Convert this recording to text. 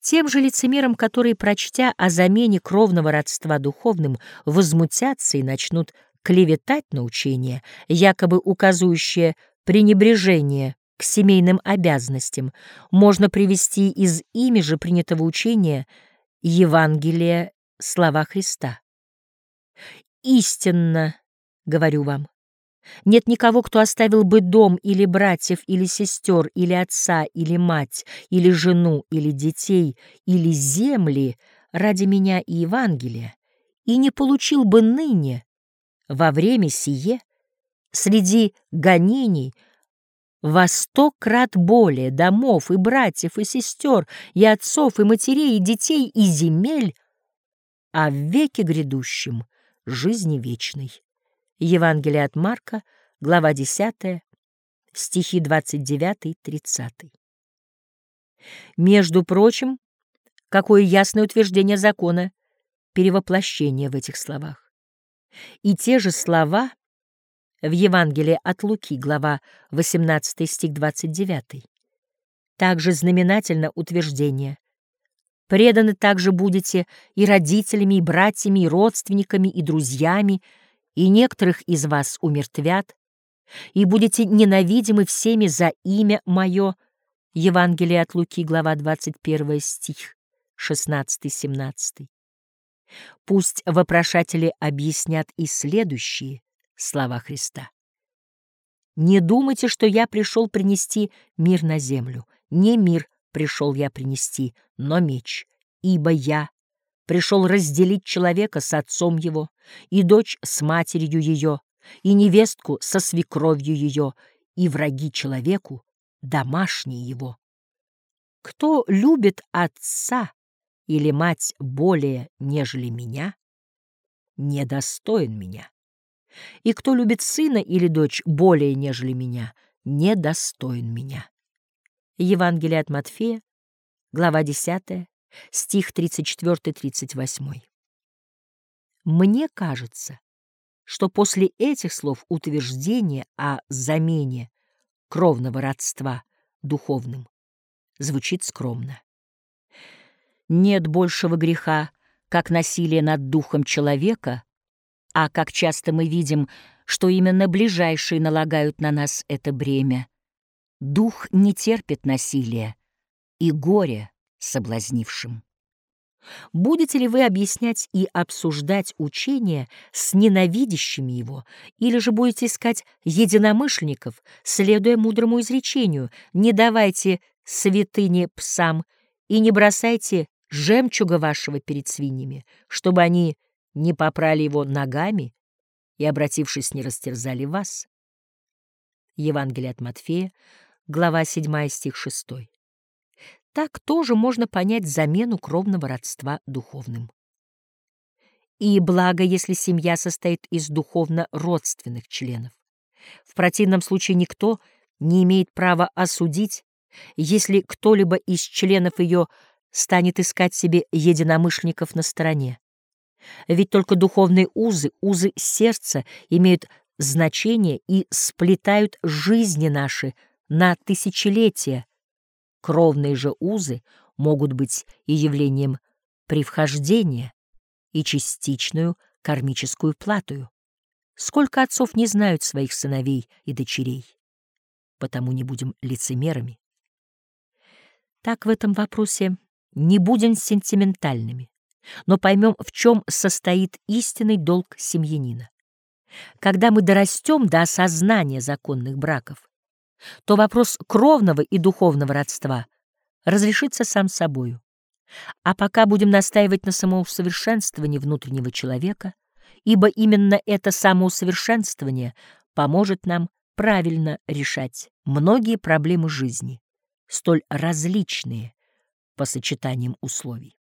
Тем же лицемерам, которые, прочтя о замене кровного родства духовным, возмутятся и начнут клеветать на учение, якобы указывающее пренебрежение к семейным обязанностям, можно привести из ими же принятого учения Евангелия слова Христа. «Истинно, говорю вам, нет никого, кто оставил бы дом или братьев, или сестер, или отца, или мать, или жену, или детей, или земли ради меня и Евангелия, и не получил бы ныне, во время сие, среди гонений, во сто крат более домов и братьев и сестер, и отцов, и матерей, и детей, и земель, а в веке грядущем — жизни вечной. Евангелие от Марка, глава 10, стихи 29-30. Между прочим, какое ясное утверждение закона перевоплощения в этих словах. И те же слова в Евангелии от Луки, глава 18, стих 29. Также знаменательно утверждение. Преданы также будете и родителями, и братьями, и родственниками, и друзьями, и некоторых из вас умертвят, и будете ненавидимы всеми за имя Мое». Евангелие от Луки, глава 21, стих 16-17. Пусть вопрошатели объяснят и следующие слова Христа. «Не думайте, что я пришел принести мир на землю. Не мир пришел я принести, но меч, ибо я пришел разделить человека с отцом его, и дочь с матерью ее, и невестку со свекровью ее, и враги человеку домашние его. Кто любит отца или мать более, нежели меня, недостоин меня. И кто любит сына или дочь более, нежели меня, недостоин меня. Евангелие от Матфея, глава 10, стих 34-38. Мне кажется, что после этих слов утверждение о замене кровного родства духовным звучит скромно. Нет большего греха, как насилие над духом человека, а как часто мы видим, что именно ближайшие налагают на нас это бремя. Дух не терпит насилия и горе соблазнившим. Будете ли вы объяснять и обсуждать учение с ненавидящими его, или же будете искать единомышленников, следуя мудрому изречению «Не давайте святыне псам и не бросайте жемчуга вашего перед свиньями, чтобы они не попрали его ногами и, обратившись, не растерзали вас». Евангелие от Матфея, глава 7, стих 6. Так тоже можно понять замену кровного родства духовным. И благо, если семья состоит из духовно родственных членов. В противном случае никто не имеет права осудить, если кто-либо из членов ее станет искать себе единомышленников на стороне. Ведь только духовные узы, узы сердца имеют значение и сплетают жизни наши на тысячелетия, Кровные же узы могут быть и явлением привхождения, и частичную кармическую платою. Сколько отцов не знают своих сыновей и дочерей, потому не будем лицемерами. Так в этом вопросе не будем сентиментальными, но поймем, в чем состоит истинный долг семьянина. Когда мы дорастем до осознания законных браков, то вопрос кровного и духовного родства разрешится сам собою. А пока будем настаивать на самоусовершенствовании внутреннего человека, ибо именно это самоусовершенствование поможет нам правильно решать многие проблемы жизни, столь различные по сочетаниям условий.